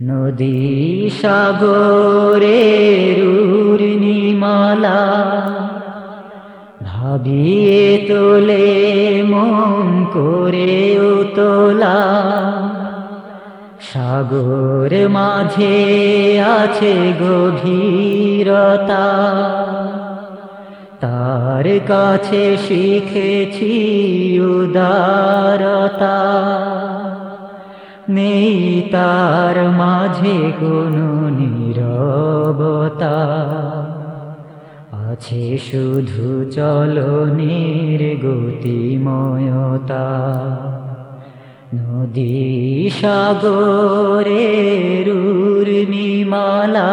নদী সাগরের উর্নিমালা ভাবিয়ে তোলে মন করে তোলা সাগর মাঝে আছে গভীরতা। তার কাছে শিখেছি উদারতা। নেই তার মাঝে কোনো নীরবতা। আছে শুধু চলনের গতিময়তা নদী সাগরের উর্মিমালা।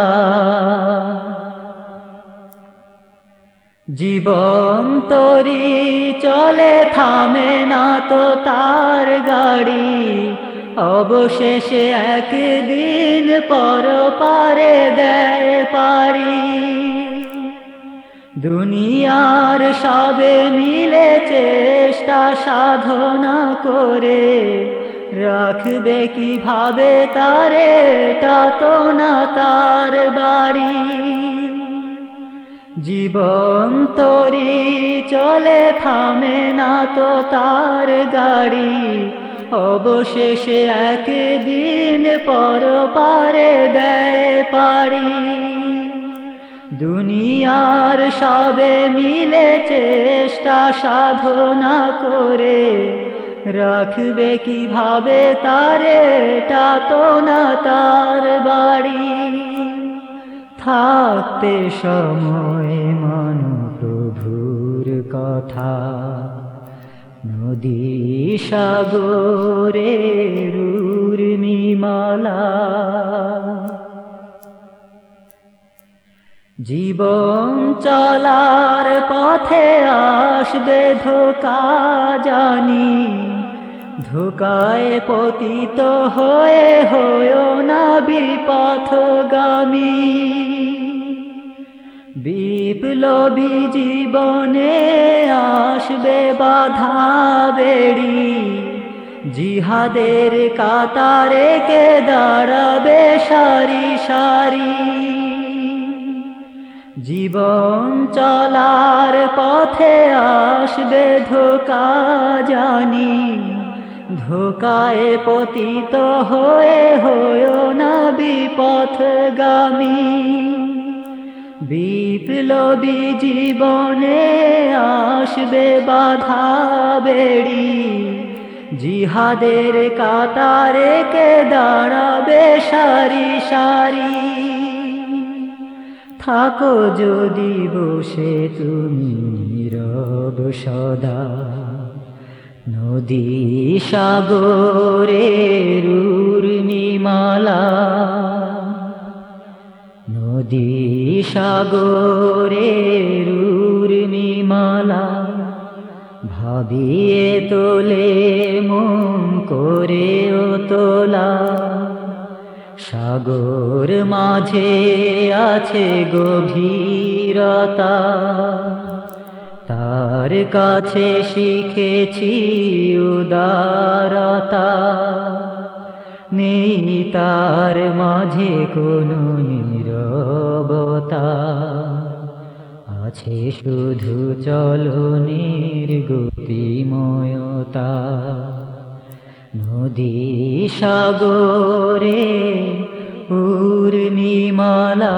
জীবন তরি চলে থামে না তো তার গাড়ি। অবশেষে একদিন পর পারে দেয় পারি। দুনিয়ার সবে মিলে চেষ্টা সাধনা করে, রাখবে কীভাবে তারে তা না তার বাড়ি। জীবন তরি চলে থামে না তো তার গাড়ি অবশেষে একদিন পর পারে দেয় পারি। দুনিয়ার সবে মিলে চেষ্টা সাধনা করে রাখবে কীভাবে তারে তা তো না তার বাড়ি। থাকতে সময় মান প্রভুর কথা। নদী সাগরে উর্মিমালা। জীবন চলার পথে আসবে ধোকা জানি, ধোকায় পতিত হয়ে হয়েও না বিপথগামী। বিপ্লবী জীবনে আসবে বাধা বেড়ি। জিহাদের কাতারে কে দাঁড়াবে সারি সারি। জীবন চলার পথে আসবে ধোকা জানি। ধোকায় পতিত হয়ে হয়েও না বিপথগামী। বিপ্লবী জীবনে আসবে বাধা বেড়ি। জিহাদের কাতারে কে দাঁড়াবে সারি সারি। থাকো যদি বসে তুমি নীরব সদা। নদী সাগরের উর্মিমালা নদী সাগরের উর্মিমালা ভাবিয়ে তোলে মন করে ও তোলা। সাগর মাঝে আছে গভীরতা, তার কাছে শিখেছি উদারতা। নেই তার মাঝে কোনো নিরবতা। আছে শুধু চলনের গতিময়তা নদী সাগরে উর্মিমালা